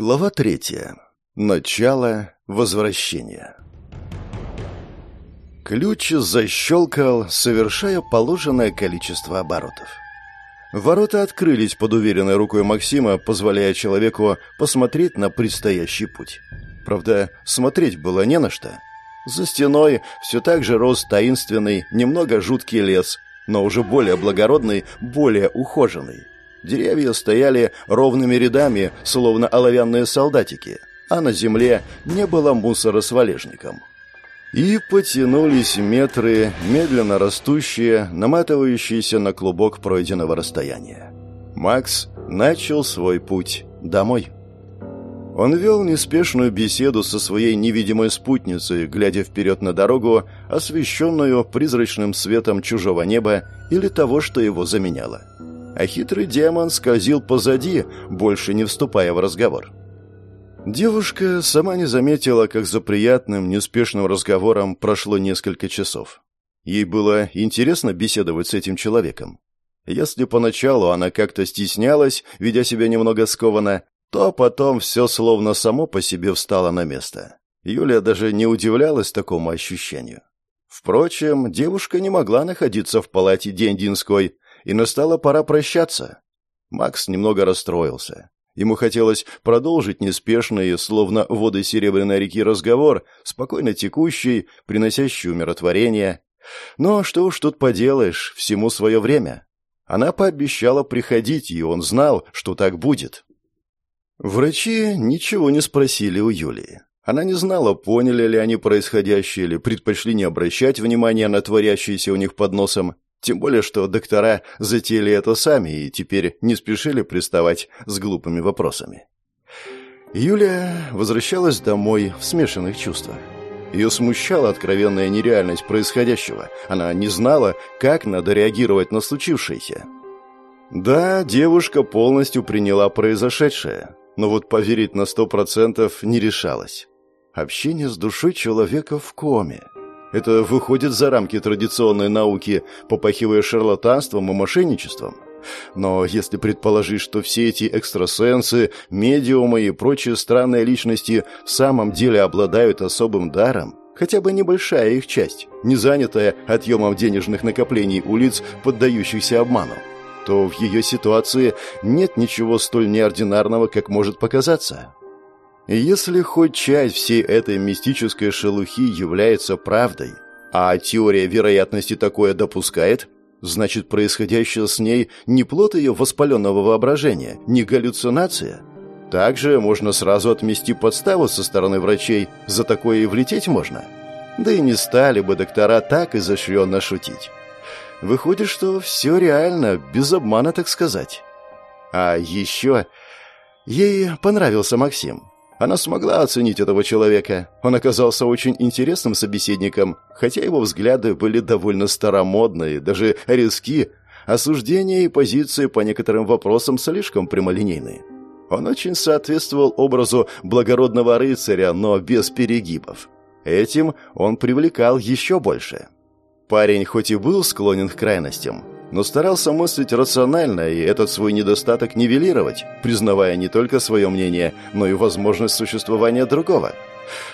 Глава третья. Начало возвращения. Ключ защелкал, совершая положенное количество оборотов. Ворота открылись под уверенной рукой Максима, позволяя человеку посмотреть на предстоящий путь. Правда, смотреть было не на что. За стеной все так же рос таинственный, немного жуткий лес, но уже более благородный, более ухоженный. Деревья стояли ровными рядами, словно оловянные солдатики, а на земле не было мусора с валежником. И потянулись метры, медленно растущие, наматывающиеся на клубок пройденного расстояния. Макс начал свой путь домой. Он вел неспешную беседу со своей невидимой спутницей, глядя вперед на дорогу, освещенную призрачным светом чужого неба или того, что его заменяло а хитрый демон скользил позади, больше не вступая в разговор. Девушка сама не заметила, как за приятным, неспешным разговором прошло несколько часов. Ей было интересно беседовать с этим человеком. Если поначалу она как-то стеснялась, ведя себя немного скованно, то потом все словно само по себе встало на место. Юлия даже не удивлялась такому ощущению. Впрочем, девушка не могла находиться в палате Дендинской, и настала пора прощаться. Макс немного расстроился. Ему хотелось продолжить неспешный, словно воды Серебряной реки, разговор, спокойно текущий, приносящий умиротворение. Но что уж тут поделаешь, всему свое время. Она пообещала приходить, и он знал, что так будет. Врачи ничего не спросили у Юлии. Она не знала, поняли ли они происходящее или предпочли не обращать внимания на творящееся у них под носом. Тем более, что доктора затеяли это сами и теперь не спешили приставать с глупыми вопросами. Юлия возвращалась домой в смешанных чувствах. Ее смущала откровенная нереальность происходящего. Она не знала, как надо реагировать на случившееся. Да, девушка полностью приняла произошедшее, но вот поверить на сто процентов не решалась. Общение с душой человека в коме – это выходит за рамки традиционной науки, попахивая шарлатанством и мошенничеством. Но если предположить, что все эти экстрасенсы, медиумы и прочие странные личности в самом деле обладают особым даром, хотя бы небольшая их часть, не занятая отъемом денежных накоплений улиц, поддающихся обману, то в ее ситуации нет ничего столь неординарного, как может показаться. Если хоть часть всей этой мистической шелухи является правдой, а теория вероятности такое допускает, значит, происходящее с ней не плод ее воспаленного воображения, не галлюцинация. Также можно сразу отмести подставу со стороны врачей, за такое и влететь можно. Да и не стали бы доктора так изощренно шутить. Выходит, что все реально, без обмана, так сказать. А еще ей понравился Максим. Она смогла оценить этого человека. Он оказался очень интересным собеседником, хотя его взгляды были довольно старомодные, даже резки, осуждения и позиции по некоторым вопросам слишком прямолинейные. Он очень соответствовал образу благородного рыцаря, но без перегибов. Этим он привлекал еще больше. Парень хоть и был склонен к крайностям, но старался мыслить рационально и этот свой недостаток нивелировать, признавая не только свое мнение, но и возможность существования другого.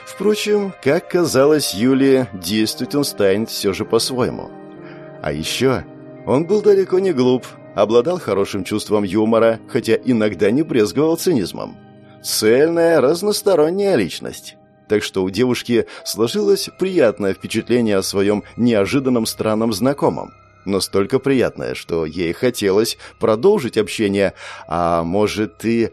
Впрочем, как казалось Юлии, действовать он станет все же по-своему. А еще он был далеко не глуп, обладал хорошим чувством юмора, хотя иногда не брезговал цинизмом. Цельная, разносторонняя личность. Так что у девушки сложилось приятное впечатление о своем неожиданном странном знакомом настолько приятное, что ей хотелось продолжить общение, а может и...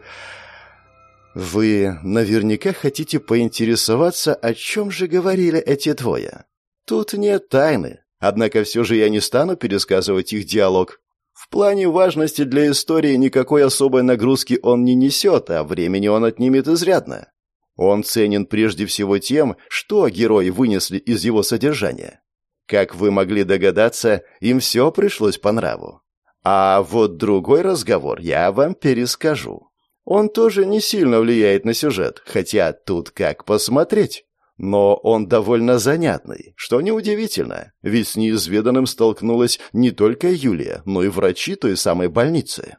Вы наверняка хотите поинтересоваться, о чем же говорили эти двое. Тут нет тайны, однако все же я не стану пересказывать их диалог. В плане важности для истории никакой особой нагрузки он не несет, а времени он отнимет изрядно. Он ценен прежде всего тем, что герои вынесли из его содержания. Как вы могли догадаться, им все пришлось по нраву. А вот другой разговор я вам перескажу. Он тоже не сильно влияет на сюжет, хотя тут как посмотреть. Но он довольно занятный, что неудивительно, ведь с неизведанным столкнулась не только Юлия, но и врачи той самой больницы.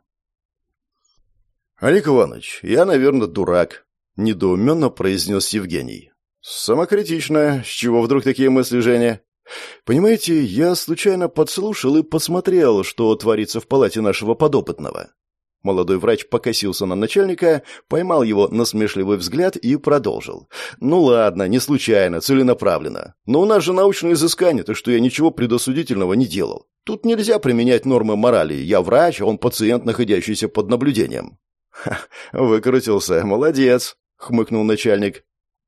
«Олег Иванович, я, наверное, дурак», — недоуменно произнес Евгений. «Самокритично. С чего вдруг такие мысли, Женя?» «Понимаете, я случайно подслушал и посмотрел, что творится в палате нашего подопытного». Молодой врач покосился на начальника, поймал его насмешливый взгляд и продолжил. «Ну ладно, не случайно, целенаправленно. Но у нас же научное изыскание, так что я ничего предосудительного не делал. Тут нельзя применять нормы морали. Я врач, он пациент, находящийся под наблюдением. «Ха, выкрутился, молодец», — хмыкнул начальник.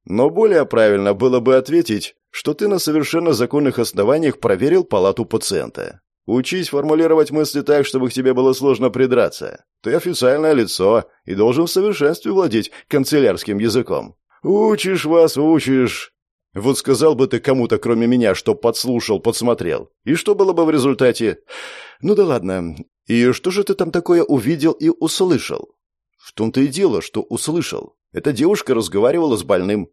«Но более правильно было бы ответить, что ты на совершенно законных основаниях проверил палату пациента. Учись формулировать мысли так, чтобы к тебе было сложно придраться. Ты официальное лицо и должен в совершенстве владеть канцелярским языком. Учишь вас, учишь. Вот сказал бы ты кому-то, кроме меня, что подслушал, подсмотрел. И что было бы в результате? Ну да ладно. И что же ты там такое увидел и услышал? В том-то и дело, что услышал. Эта девушка разговаривала с больным.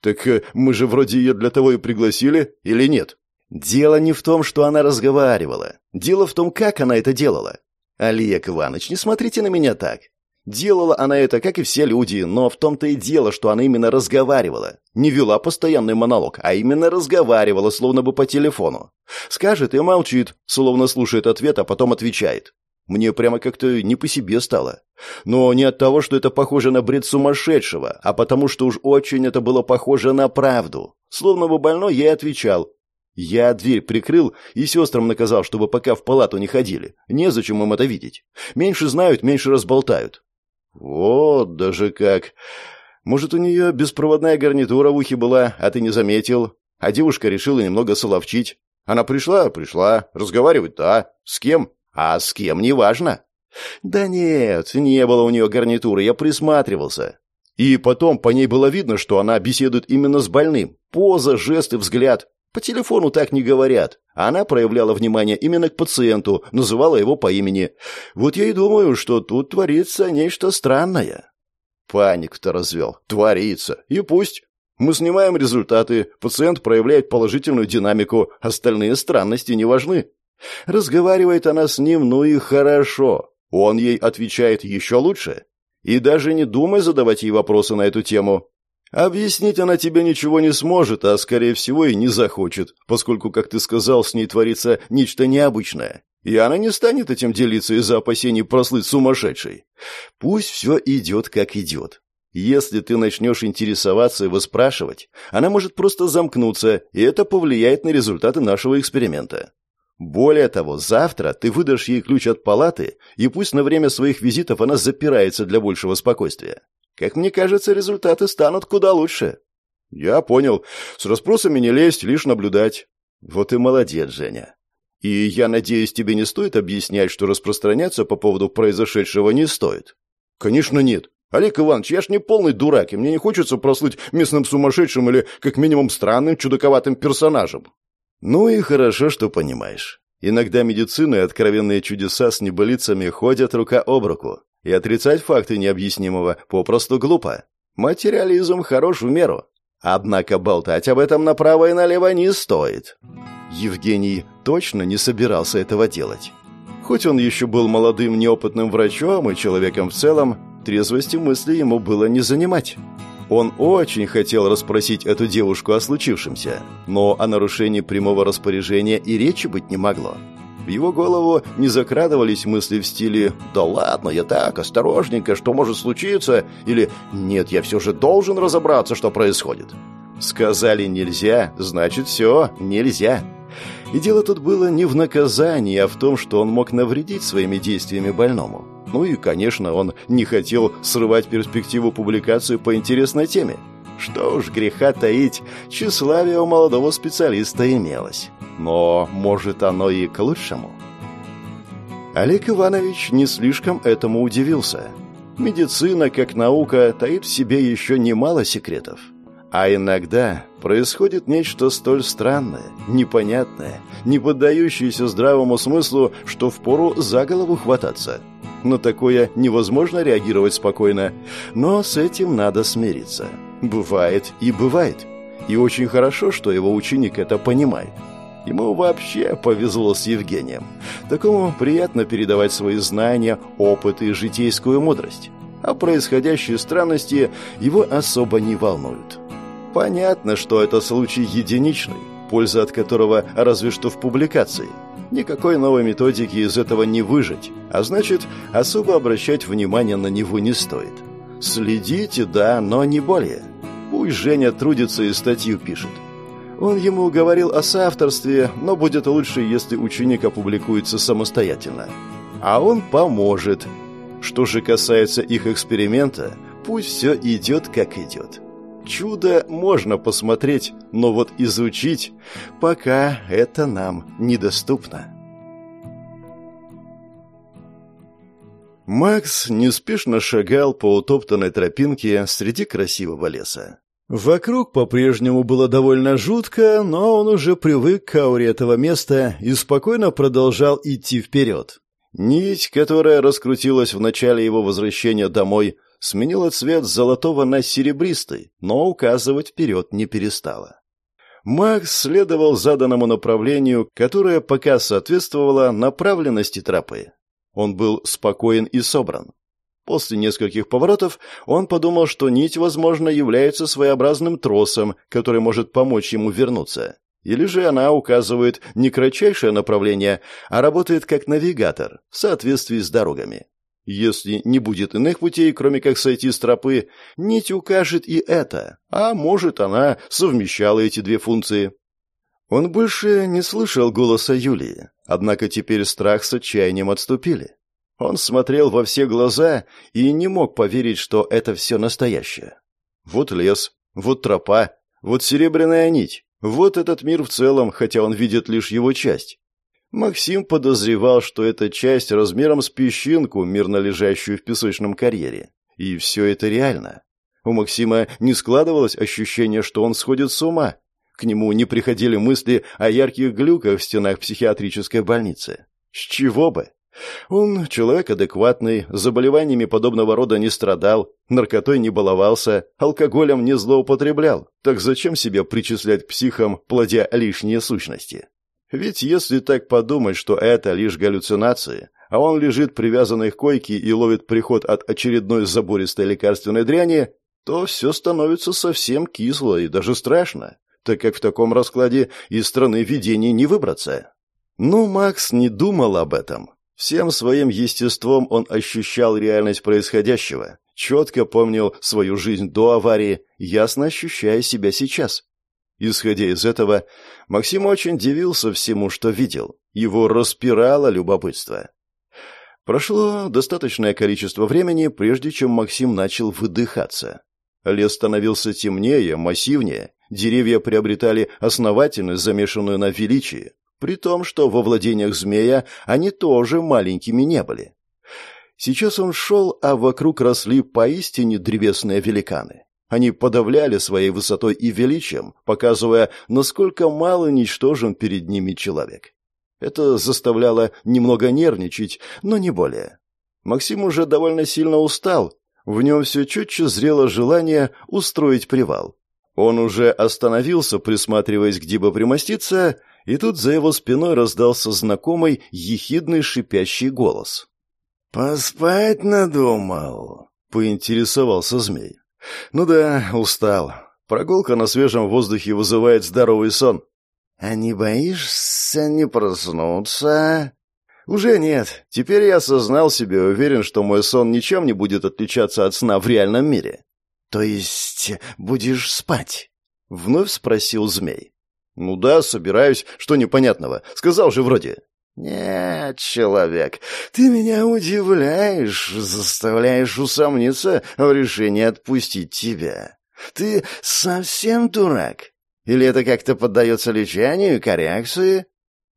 Так э, мы же вроде ее для того и пригласили, или нет? Дело не в том, что она разговаривала. Дело в том, как она это делала. Олег Иванович, не смотрите на меня так. Делала она это, как и все люди, но в том-то и дело, что она именно разговаривала. Не вела постоянный монолог, а именно разговаривала, словно бы по телефону. Скажет и молчит, словно слушает ответ, а потом отвечает. Мне прямо как-то не по себе стало. Но не от того, что это похоже на бред сумасшедшего, а потому что уж очень это было похоже на правду. Словно бы больной ей отвечал. Я дверь прикрыл и сестрам наказал, чтобы пока в палату не ходили. Незачем им это видеть. Меньше знают, меньше разболтают. Вот даже как. Может, у нее беспроводная гарнитура в ухе была, а ты не заметил? А девушка решила немного соловчить. Она пришла, пришла. Разговаривать, да. С кем? А с кем, неважно. Да нет, не было у нее гарнитуры, я присматривался. И потом по ней было видно, что она беседует именно с больным. Поза, жесты, взгляд. По телефону так не говорят. Она проявляла внимание именно к пациенту, называла его по имени. Вот я и думаю, что тут творится нечто странное. Паник-то развел. Творится. И пусть. Мы снимаем результаты, пациент проявляет положительную динамику, остальные странности не важны. Разговаривает она с ним, ну и хорошо. Он ей отвечает еще лучше. И даже не думай задавать ей вопросы на эту тему. Объяснить она тебе ничего не сможет, а, скорее всего, и не захочет, поскольку, как ты сказал, с ней творится нечто необычное. И она не станет этим делиться из-за опасений прослыть сумасшедшей. Пусть все идет, как идет. Если ты начнешь интересоваться и выспрашивать, она может просто замкнуться, и это повлияет на результаты нашего эксперимента. Более того, завтра ты выдашь ей ключ от палаты, и пусть на время своих визитов она запирается для большего спокойствия. Как мне кажется, результаты станут куда лучше. Я понял. С расспросами не лезть, лишь наблюдать. Вот и молодец, Женя. И я надеюсь, тебе не стоит объяснять, что распространяться по поводу произошедшего не стоит. Конечно, нет. Олег Иванович, я ж не полный дурак, и мне не хочется прослыть местным сумасшедшим или, как минимум, странным, чудаковатым персонажем. Ну и хорошо, что понимаешь. Иногда медицина и откровенные чудеса с небылицами ходят рука об руку, и отрицать факты необъяснимого попросту глупо. Материализм хорош в меру. Однако болтать об этом направо и налево не стоит. Евгений точно не собирался этого делать. Хоть он еще был молодым неопытным врачом и человеком в целом, трезвости мысли ему было не занимать. Он очень хотел расспросить эту девушку о случившемся, но о нарушении прямого распоряжения и речи быть не могло. В его голову не закрадывались мысли в стиле «Да ладно, я так, осторожненько, что может случиться?» или «Нет, я все же должен разобраться, что происходит». Сказали «нельзя», значит все «нельзя». И дело тут было не в наказании, а в том, что он мог навредить своими действиями больному. Ну и, конечно, он не хотел срывать перспективу публикации по интересной теме. Что уж греха таить, тщеславие у молодого специалиста имелось. Но, может, оно и к лучшему. Олег Иванович не слишком этому удивился. Медицина, как наука, таит в себе еще немало секретов. А иногда происходит нечто столь странное, непонятное, не поддающееся здравому смыслу, что впору за голову хвататься – на такое невозможно реагировать спокойно, но с этим надо смириться. Бывает и бывает. И очень хорошо, что его ученик это понимает. Ему вообще повезло с Евгением. Такому приятно передавать свои знания, опыт и житейскую мудрость. а происходящие странности его особо не волнуют. Понятно, что это случай единичный, польза от которого разве что в публикации. Никакой новой методики из этого не выжить, а значит, особо обращать внимание на него не стоит. Следите, да, но не более. Пусть Женя трудится и статью пишет. Он ему говорил о соавторстве, но будет лучше, если ученик опубликуется самостоятельно. А он поможет. Что же касается их эксперимента, пусть все идет как идет. Чудо можно посмотреть, но вот изучить пока это нам недоступно. Макс неспешно шагал по утоптанной тропинке среди красивого леса. Вокруг по-прежнему было довольно жутко, но он уже привык к ауре этого места и спокойно продолжал идти вперед. Нить, которая раскрутилась в начале его возвращения домой, сменила цвет золотого на серебристый, но указывать вперед не перестала. Макс следовал заданному направлению, которое пока соответствовало направленности тропы. Он был спокоен и собран. После нескольких поворотов он подумал, что нить, возможно, является своеобразным тросом, который может помочь ему вернуться. Или же она указывает не кратчайшее направление, а работает как навигатор в соответствии с дорогами. Если не будет иных путей, кроме как сойти с тропы, нить укажет и это, а может она совмещала эти две функции. Он больше не слышал голоса Юлии, однако теперь страх с отчаянием отступили. Он смотрел во все глаза и не мог поверить, что это все настоящее. Вот лес, вот тропа, вот серебряная нить, вот этот мир в целом, хотя он видит лишь его часть. Максим подозревал, что эта часть размером с песчинку, мирно лежащую в песочном карьере. И все это реально. У Максима не складывалось ощущение, что он сходит с ума. К нему не приходили мысли о ярких глюках в стенах психиатрической больницы. С чего бы? Он человек адекватный, заболеваниями подобного рода не страдал, наркотой не баловался, алкоголем не злоупотреблял. Так зачем себя причислять к психам, плодя лишние сущности? Ведь если так подумать, что это лишь галлюцинации, а он лежит привязанный к койке и ловит приход от очередной забористой лекарственной дряни, то все становится совсем кисло и даже страшно, так как в таком раскладе из страны видений не выбраться. Но Макс не думал об этом. Всем своим естеством он ощущал реальность происходящего, четко помнил свою жизнь до аварии, ясно ощущая себя сейчас. Исходя из этого, Максим очень дивился всему, что видел. Его распирало любопытство. Прошло достаточное количество времени, прежде чем Максим начал выдыхаться. Лес становился темнее, массивнее, деревья приобретали основательность, замешанную на величии при том, что во владениях змея они тоже маленькими не были. Сейчас он шел, а вокруг росли поистине древесные великаны. Они подавляли своей высотой и величием, показывая, насколько мало ничтожен перед ними человек. Это заставляло немного нервничать, но не более. Максим уже довольно сильно устал, в нем все четче зрело желание устроить привал. Он уже остановился, присматриваясь, где бы примоститься, и тут за его спиной раздался знакомый ехидный шипящий голос. «Поспать надумал?» — поинтересовался змей. «Ну да, устал. Прогулка на свежем воздухе вызывает здоровый сон». «А не боишься не проснуться?» «Уже нет. Теперь я осознал себе уверен, что мой сон ничем не будет отличаться от сна в реальном мире». «То есть будешь спать?» — вновь спросил змей. «Ну да, собираюсь. Что непонятного? Сказал же вроде». «Нет, человек, ты меня удивляешь, заставляешь усомниться в решении отпустить тебя. Ты совсем дурак? Или это как-то поддается лечению, коррекции?»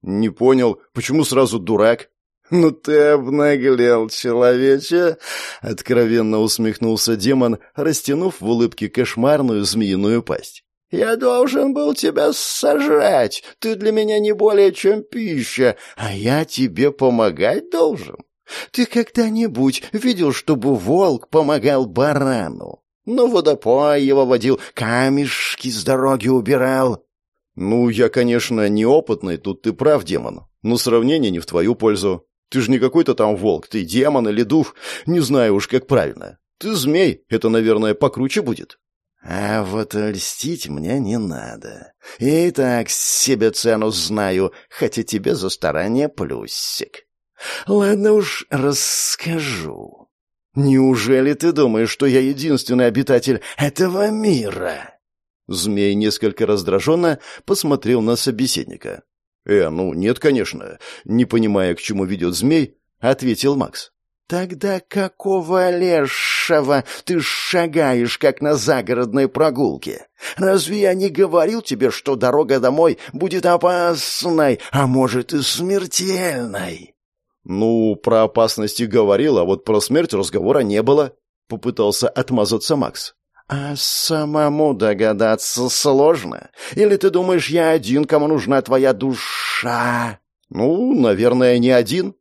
«Не понял, почему сразу дурак?» «Ну ты обнаглел, человече!» — откровенно усмехнулся демон, растянув в улыбке кошмарную змеиную пасть. Я должен был тебя сожрать. Ты для меня не более чем пища, а я тебе помогать должен. Ты когда-нибудь видел, чтобы волк помогал барану? Ну, водопой его водил, камешки с дороги убирал. Ну, я, конечно, неопытный, тут ты прав, демон. Но сравнение не в твою пользу. Ты же не какой-то там волк, ты демон или дух, не знаю уж, как правильно. Ты змей, это, наверное, покруче будет. А вот льстить мне не надо. И так себе цену знаю, хотя тебе за старание плюсик. Ладно уж, расскажу. Неужели ты думаешь, что я единственный обитатель этого мира? Змей несколько раздраженно посмотрел на собеседника. «Э, ну нет, конечно». Не понимая, к чему ведет змей, ответил Макс. «Тогда какого лешего ты шагаешь, как на загородной прогулке? Разве я не говорил тебе, что дорога домой будет опасной, а может и смертельной?» «Ну, про опасности говорил, а вот про смерть разговора не было», — попытался отмазаться Макс. «А самому догадаться сложно? Или ты думаешь, я один, кому нужна твоя душа?» «Ну, наверное, не один».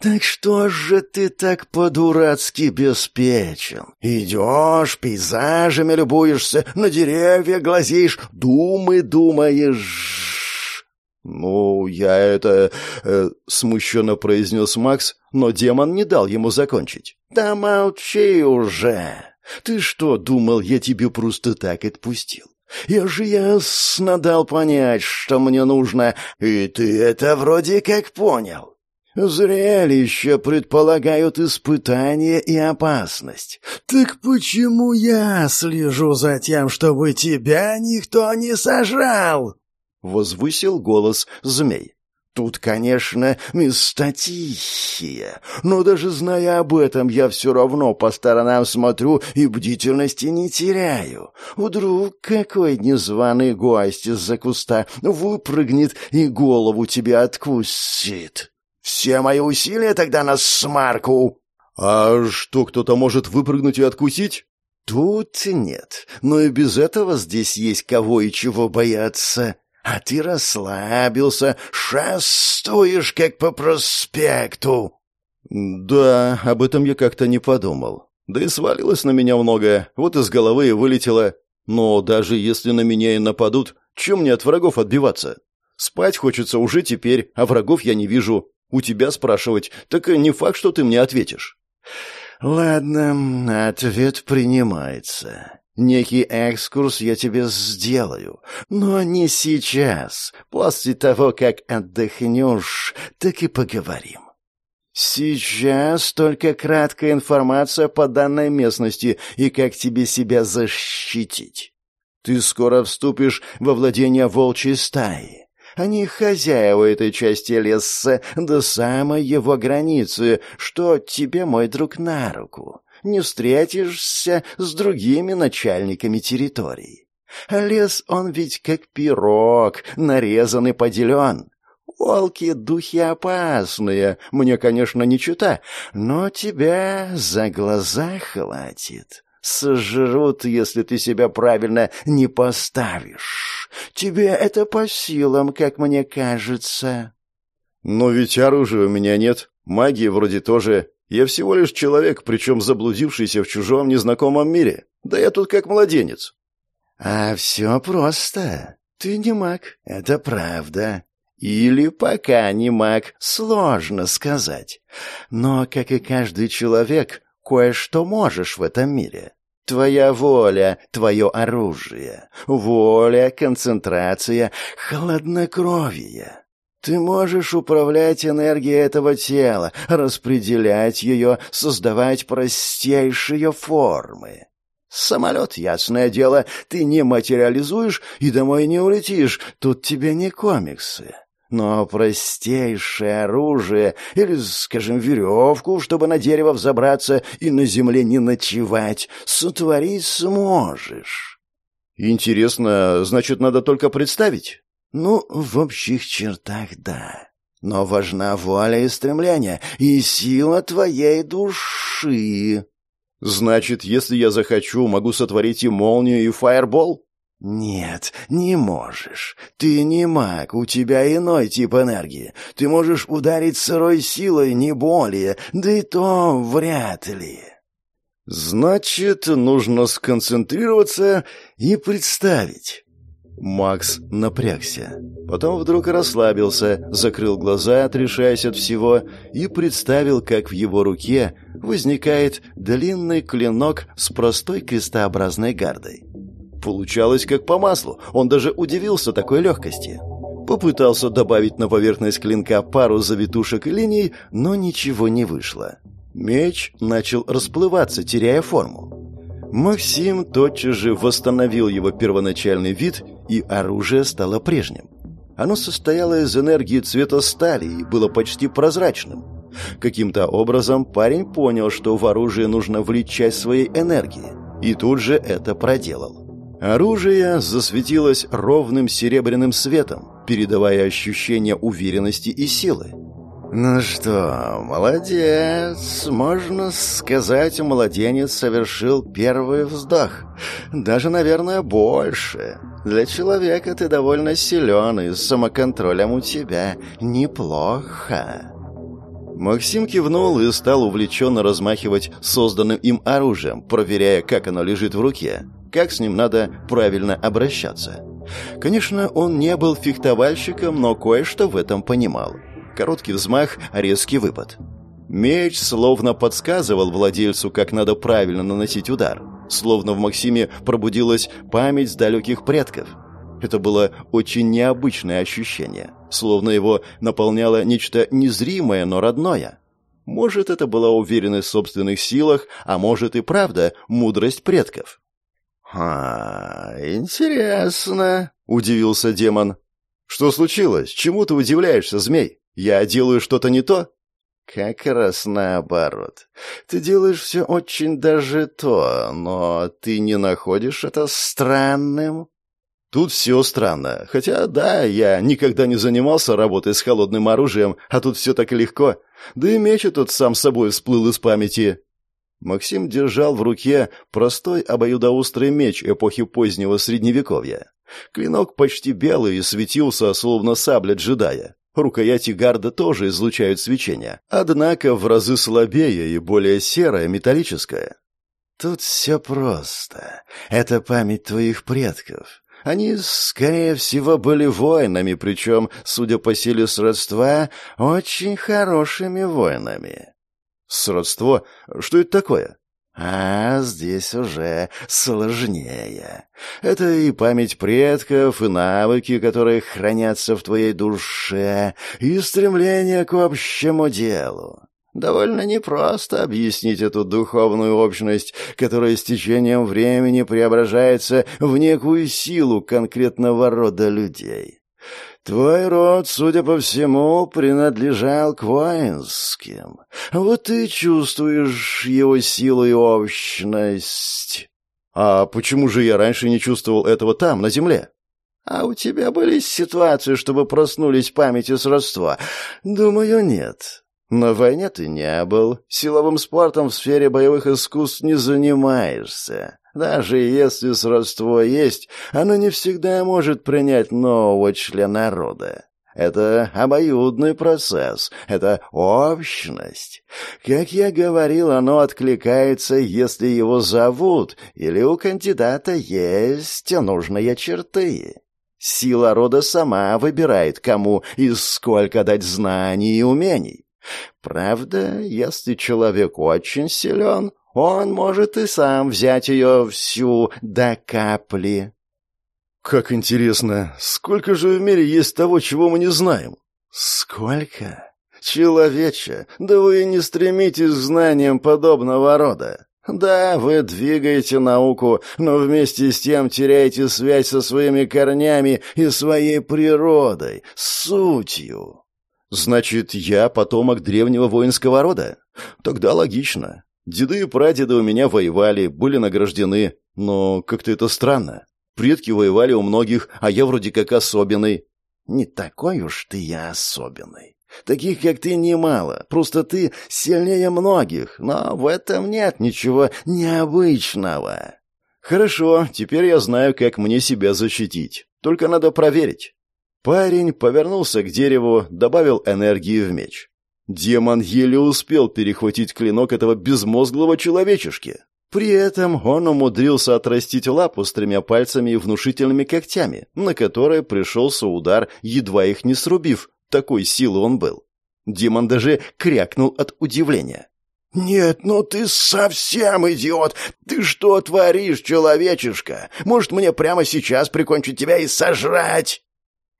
«Так что же ты так по-дурацки беспечен? Идешь, пейзажами любуешься, на деревья глазеешь, думы думаешь...» «Ну, я это...» э, — смущенно произнес Макс, но демон не дал ему закончить. «Да молчи уже!» Ты что, думал, я тебе просто так отпустил? Я же ясно дал понять, что мне нужно, и ты это вроде как понял. Зрелища предполагают испытание и опасность. Так почему я слежу за тем, чтобы тебя никто не сожрал? Возвысил голос змей. Тут, конечно, места тихие, но даже зная об этом, я все равно по сторонам смотрю и бдительности не теряю. Вдруг какой незваный гость из-за куста выпрыгнет и голову тебе откусит. Все мои усилия тогда на смарку. А что, кто-то может выпрыгнуть и откусить? Тут нет, но и без этого здесь есть кого и чего бояться. А ты расслабился, шастуешь, как по проспекту. Да, об этом я как-то не подумал. Да и свалилось на меня многое, вот из головы и вылетело. Но даже если на меня и нападут, чем мне от врагов отбиваться? Спать хочется уже теперь, а врагов я не вижу. У тебя спрашивать, так не факт, что ты мне ответишь. Ладно, ответ принимается. Некий экскурс я тебе сделаю, но не сейчас. После того, как отдохнешь, так и поговорим. Сейчас только краткая информация по данной местности и как тебе себя защитить. Ты скоро вступишь во владение волчьей стаи. Они хозяева этой части леса до самой его границы, что тебе, мой друг, на руку не встретишься с другими начальниками территорий. А лес он ведь как пирог, нарезан и поделен. Волки — духи опасные, мне, конечно, не чута, но тебя за глаза хватит. Сожрут, если ты себя правильно не поставишь. Тебе это по силам, как мне кажется. Но ведь оружия у меня нет, магии вроде тоже. Я всего лишь человек, причем заблудившийся в чужом незнакомом мире. Да я тут как младенец. А все просто. Ты не маг, это правда. Или пока не маг, сложно сказать. Но, как и каждый человек, кое-что можешь в этом мире. Твоя воля, твое оружие. Воля, концентрация, хладнокровие. Ты можешь управлять энергией этого тела, распределять ее, создавать простейшие формы. Самолет, ясное дело, ты не материализуешь и домой не улетишь, тут тебе не комиксы. Но простейшее оружие, или, скажем, веревку, чтобы на дерево взобраться и на земле не ночевать, сотворить сможешь. Интересно, значит, надо только представить? Ну, в общих чертах да. Но важна воля и стремление, и сила твоей души. Значит, если я захочу, могу сотворить и молнию, и фаербол? Нет, не можешь. Ты не маг, у тебя иной тип энергии. Ты можешь ударить сырой силой, не более, да и то вряд ли. Значит, нужно сконцентрироваться и представить. Макс напрягся. Потом вдруг расслабился, закрыл глаза, отрешаясь от всего, и представил, как в его руке возникает длинный клинок с простой крестообразной гардой. Получалось как по маслу, он даже удивился такой легкости. Попытался добавить на поверхность клинка пару завитушек и линий, но ничего не вышло. Меч начал расплываться, теряя форму. Максим тотчас же восстановил его первоначальный вид, и оружие стало прежним. Оно состояло из энергии цвета стали и было почти прозрачным. Каким-то образом парень понял, что в оружие нужно влить часть своей энергии, и тут же это проделал. Оружие засветилось ровным серебряным светом, передавая ощущение уверенности и силы. «Ну что, молодец. Можно сказать, младенец совершил первый вздох. Даже, наверное, больше. Для человека ты довольно силен, и с самоконтролем у тебя неплохо». Максим кивнул и стал увлеченно размахивать созданным им оружием, проверяя, как оно лежит в руке, как с ним надо правильно обращаться. Конечно, он не был фехтовальщиком, но кое-что в этом понимал. Короткий взмах, резкий выпад. Меч словно подсказывал владельцу, как надо правильно наносить удар. Словно в Максиме пробудилась память далеких предков. Это было очень необычное ощущение. Словно его наполняло нечто незримое, но родное. Может, это была уверенность в собственных силах, а может и правда мудрость предков. «А, интересно», — удивился демон. «Что случилось? Чему ты удивляешься, змей?» Я делаю что-то не то? Как раз наоборот. Ты делаешь все очень даже то, но ты не находишь это странным? Тут все странно. Хотя, да, я никогда не занимался работой с холодным оружием, а тут все так легко. Да и меч этот сам собой всплыл из памяти. Максим держал в руке простой обоюдоострый меч эпохи позднего Средневековья. Клинок почти белый и светился, словно сабля джедая. Рукояти гарда тоже излучают свечение, однако в разы слабее и более серое, металлическое. Тут все просто. Это память твоих предков. Они, скорее всего, были воинами, причем, судя по силе сродства, очень хорошими воинами. Сродство? Что это такое? А здесь уже сложнее. Это и память предков, и навыки, которые хранятся в твоей душе, и стремление к общему делу. Довольно непросто объяснить эту духовную общность, которая с течением времени преображается в некую силу конкретного рода людей. Твой род, судя по всему, принадлежал к воинским. Вот ты чувствуешь его силу и общность. А почему же я раньше не чувствовал этого там, на земле? А у тебя были ситуации, чтобы проснулись памяти сродства? Думаю, нет. На войне ты не был. Силовым спортом в сфере боевых искусств не занимаешься. Даже если сродство есть, оно не всегда может принять нового члена рода. Это обоюдный процесс, это общность. Как я говорил, оно откликается, если его зовут, или у кандидата есть нужные черты. Сила рода сама выбирает, кому и сколько дать знаний и умений. Правда, если человек очень силен, он может и сам взять ее всю до капли. Как интересно, сколько же в мире есть того, чего мы не знаем? Сколько? Человече, да вы не стремитесь к знаниям подобного рода. Да, вы двигаете науку, но вместе с тем теряете связь со своими корнями и своей природой, сутью. Значит, я потомок древнего воинского рода? Тогда логично. Деды и прадеды у меня воевали, были награждены, но как-то это странно. Предки воевали у многих, а я вроде как особенный. Не такой уж ты я особенный. Таких, как ты, немало. Просто ты сильнее многих, но в этом нет ничего необычного. Хорошо, теперь я знаю, как мне себя защитить. Только надо проверить. Парень повернулся к дереву, добавил энергии в меч. Демон еле успел перехватить клинок этого безмозглого человечешки. При этом он умудрился отрастить лапу с тремя пальцами и внушительными когтями, на которые пришелся удар, едва их не срубив, такой силы он был. Демон даже крякнул от удивления. «Нет, ну ты совсем идиот! Ты что творишь, человечишка? Может, мне прямо сейчас прикончить тебя и сожрать?»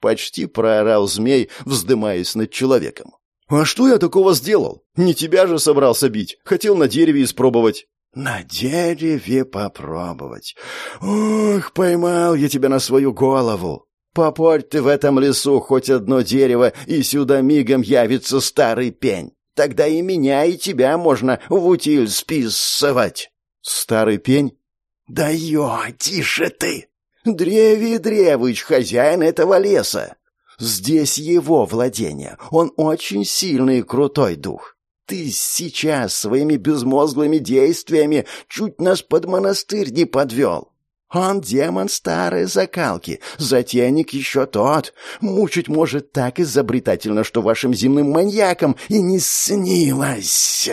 Почти проорал змей, вздымаясь над человеком. «А что я такого сделал? Не тебя же собрался бить. Хотел на дереве испробовать». «На дереве попробовать. Ох, поймал я тебя на свою голову. Попорь ты в этом лесу хоть одно дерево, и сюда мигом явится старый пень. Тогда и меня, и тебя можно в утиль списывать». «Старый пень?» «Да ё, тише ты! Древий Древыч, хозяин этого леса. Здесь его владение. Он очень сильный и крутой дух. Ты сейчас своими безмозглыми действиями чуть нас под монастырь не подвел. Он демон старой закалки, затейник еще тот. Мучить может так изобретательно, что вашим земным маньякам и не снилось.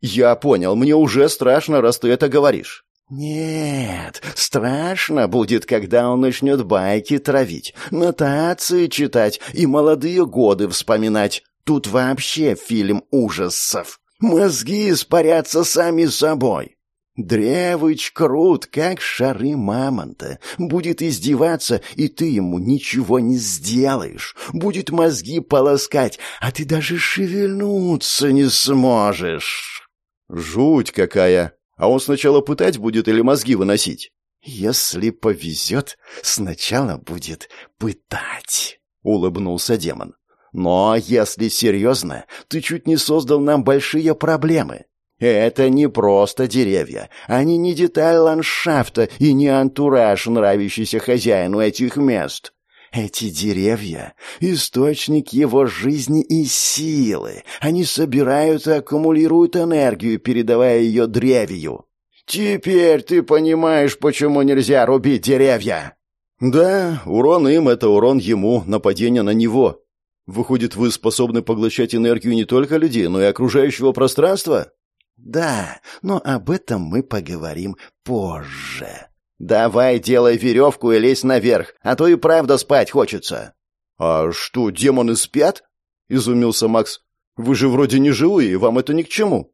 Я понял, мне уже страшно, раз ты это говоришь. «Нет, страшно будет, когда он начнет байки травить, нотации читать и молодые годы вспоминать. Тут вообще фильм ужасов. Мозги испарятся сами собой. Древыч крут, как шары мамонта. Будет издеваться, и ты ему ничего не сделаешь. Будет мозги полоскать, а ты даже шевельнуться не сможешь. Жуть какая! А он сначала пытать будет или мозги выносить? Если повезет, сначала будет пытать, — улыбнулся демон. Но если серьезно, ты чуть не создал нам большие проблемы. Это не просто деревья. Они не деталь ландшафта и не антураж, нравящийся хозяину этих мест. Эти деревья — источник его жизни и силы. Они собирают и аккумулируют энергию, передавая ее древью. Теперь ты понимаешь, почему нельзя рубить деревья. Да, урон им — это урон ему, нападение на него. Выходит, вы способны поглощать энергию не только людей, но и окружающего пространства? Да, но об этом мы поговорим позже. Давай делай веревку и лезь наверх, а то и правда спать хочется. А что, демоны спят? Изумился Макс. Вы же вроде не живые, вам это ни к чему.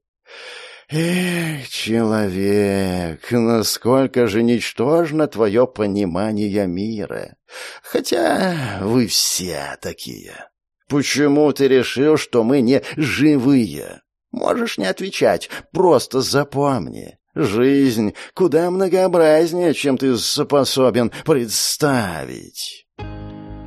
Эх, человек, насколько же ничтожно твое понимание мира. Хотя вы все такие. Почему ты решил, что мы не живые? Можешь не отвечать, просто запомни. Жизнь куда многообразнее, чем ты способен представить.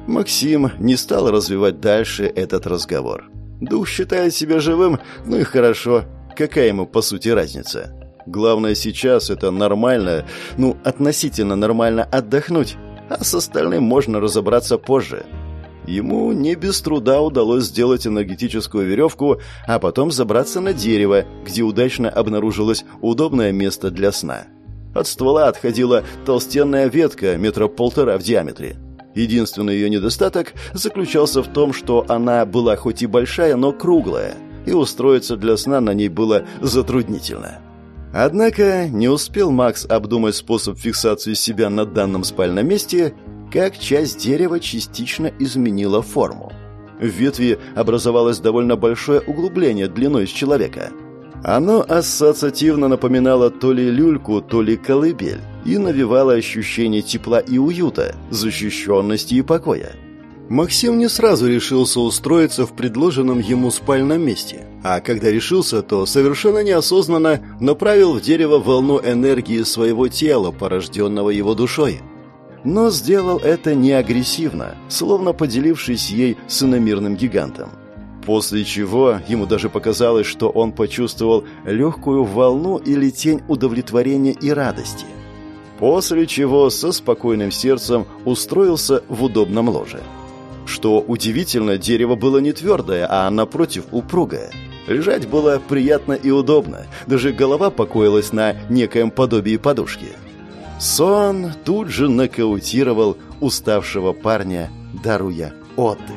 Максим не стал развивать дальше этот разговор. Дух считает себя живым, ну и хорошо. Какая ему, по сути, разница? Главное сейчас это нормально, ну, относительно нормально отдохнуть, а с остальным можно разобраться позже. Ему не без труда удалось сделать энергетическую веревку, а потом забраться на дерево, где удачно обнаружилось удобное место для сна. От ствола отходила толстенная ветка метра полтора в диаметре. Единственный ее недостаток заключался в том, что она была хоть и большая, но круглая, и устроиться для сна на ней было затруднительно. Однако не успел Макс обдумать способ фиксации себя на данном спальном месте, как часть дерева частично изменила форму. В ветви образовалось довольно большое углубление длиной с человека. Оно ассоциативно напоминало то ли люльку, то ли колыбель и навевало ощущение тепла и уюта, защищенности и покоя. Максим не сразу решился устроиться в предложенном ему спальном месте, а когда решился, то совершенно неосознанно направил в дерево волну энергии своего тела, порожденного его душой но сделал это не агрессивно, словно поделившись ей с иномирным гигантом. После чего ему даже показалось, что он почувствовал легкую волну или тень удовлетворения и радости. После чего со спокойным сердцем устроился в удобном ложе. Что удивительно, дерево было не твердое, а напротив упругое. Лежать было приятно и удобно, даже голова покоилась на некоем подобии подушки – Сон тут же нокаутировал уставшего парня, даруя отдых.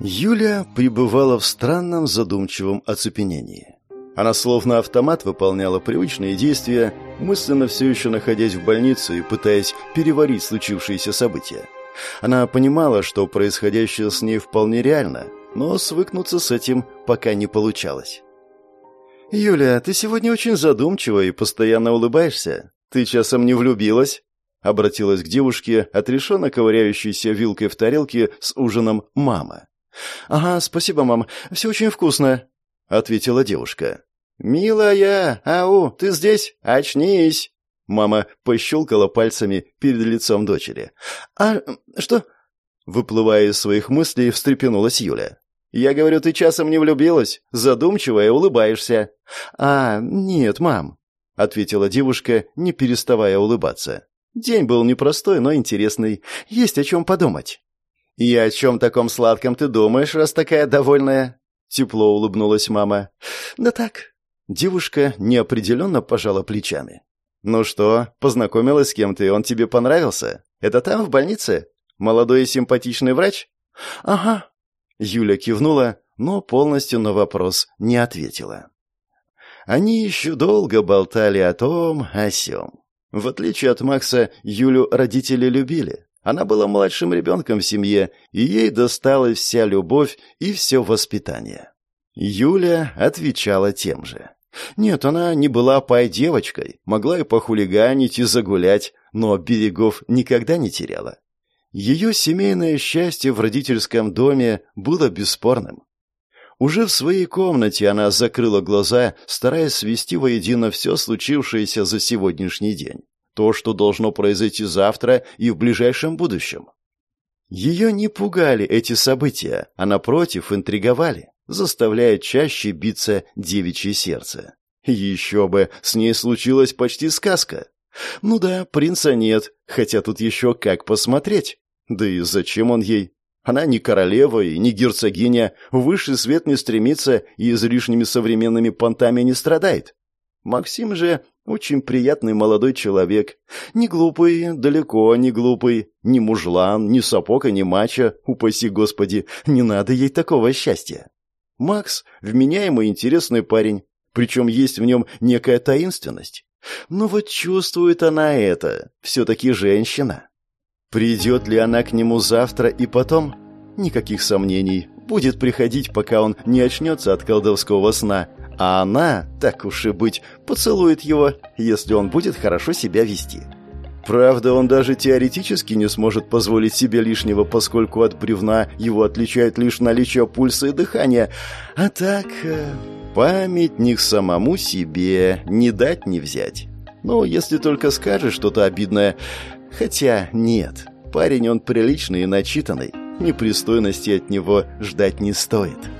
Юля пребывала в странном задумчивом оцепенении. Она словно автомат выполняла привычные действия, мысленно все еще находясь в больнице и пытаясь переварить случившиеся события. Она понимала, что происходящее с ней вполне реально, но свыкнуться с этим пока не получалось. «Юля, ты сегодня очень задумчива и постоянно улыбаешься. Ты часом не влюбилась?» Обратилась к девушке, отрешенно ковыряющейся вилкой в тарелке с ужином мама. «Ага, спасибо, мам. Все очень вкусно», — ответила девушка. «Милая, ау, ты здесь? Очнись!» Мама пощелкала пальцами перед лицом дочери. «А что?» Выплывая из своих мыслей, встрепенулась Юля. «Я говорю, ты часом не влюбилась? Задумчивая, улыбаешься». «А, нет, мам», — ответила девушка, не переставая улыбаться. «День был непростой, но интересный. Есть о чем подумать». «И о чем таком сладком ты думаешь, раз такая довольная?» Тепло улыбнулась мама. «Да так, Девушка неопределенно пожала плечами. «Ну что, познакомилась с кем-то, и он тебе понравился? Это там, в больнице? Молодой и симпатичный врач?» «Ага». Юля кивнула, но полностью на вопрос не ответила. Они еще долго болтали о том, о сём. В отличие от Макса, Юлю родители любили. Она была младшим ребенком в семье, и ей досталась вся любовь и все воспитание. Юля отвечала тем же. Нет, она не была пай-девочкой, могла и похулиганить, и загулять, но берегов никогда не теряла. Ее семейное счастье в родительском доме было бесспорным. Уже в своей комнате она закрыла глаза, стараясь свести воедино все случившееся за сегодняшний день. То, что должно произойти завтра и в ближайшем будущем. Ее не пугали эти события, а напротив интриговали заставляя чаще биться девичье сердце. Еще бы, с ней случилась почти сказка. Ну да, принца нет, хотя тут еще как посмотреть. Да и зачем он ей? Она не королева и не герцогиня, в высший свет не стремится и излишними современными понтами не страдает. Максим же очень приятный молодой человек. Не глупый, далеко не глупый, ни мужлан, ни сапог, ни мачо, упаси господи, не надо ей такого счастья. Макс – вменяемый интересный парень, причем есть в нем некая таинственность. Но вот чувствует она это, все-таки женщина. Придет ли она к нему завтра и потом? Никаких сомнений. Будет приходить, пока он не очнется от колдовского сна. А она, так уж и быть, поцелует его, если он будет хорошо себя вести. Правда, он даже теоретически не сможет позволить себе лишнего, поскольку от бревна его отличает лишь наличие пульса и дыхания. А так, э, памятник самому себе не дать не взять. Ну, если только скажешь что-то обидное. Хотя нет, парень он приличный и начитанный. Непристойности от него ждать не стоит».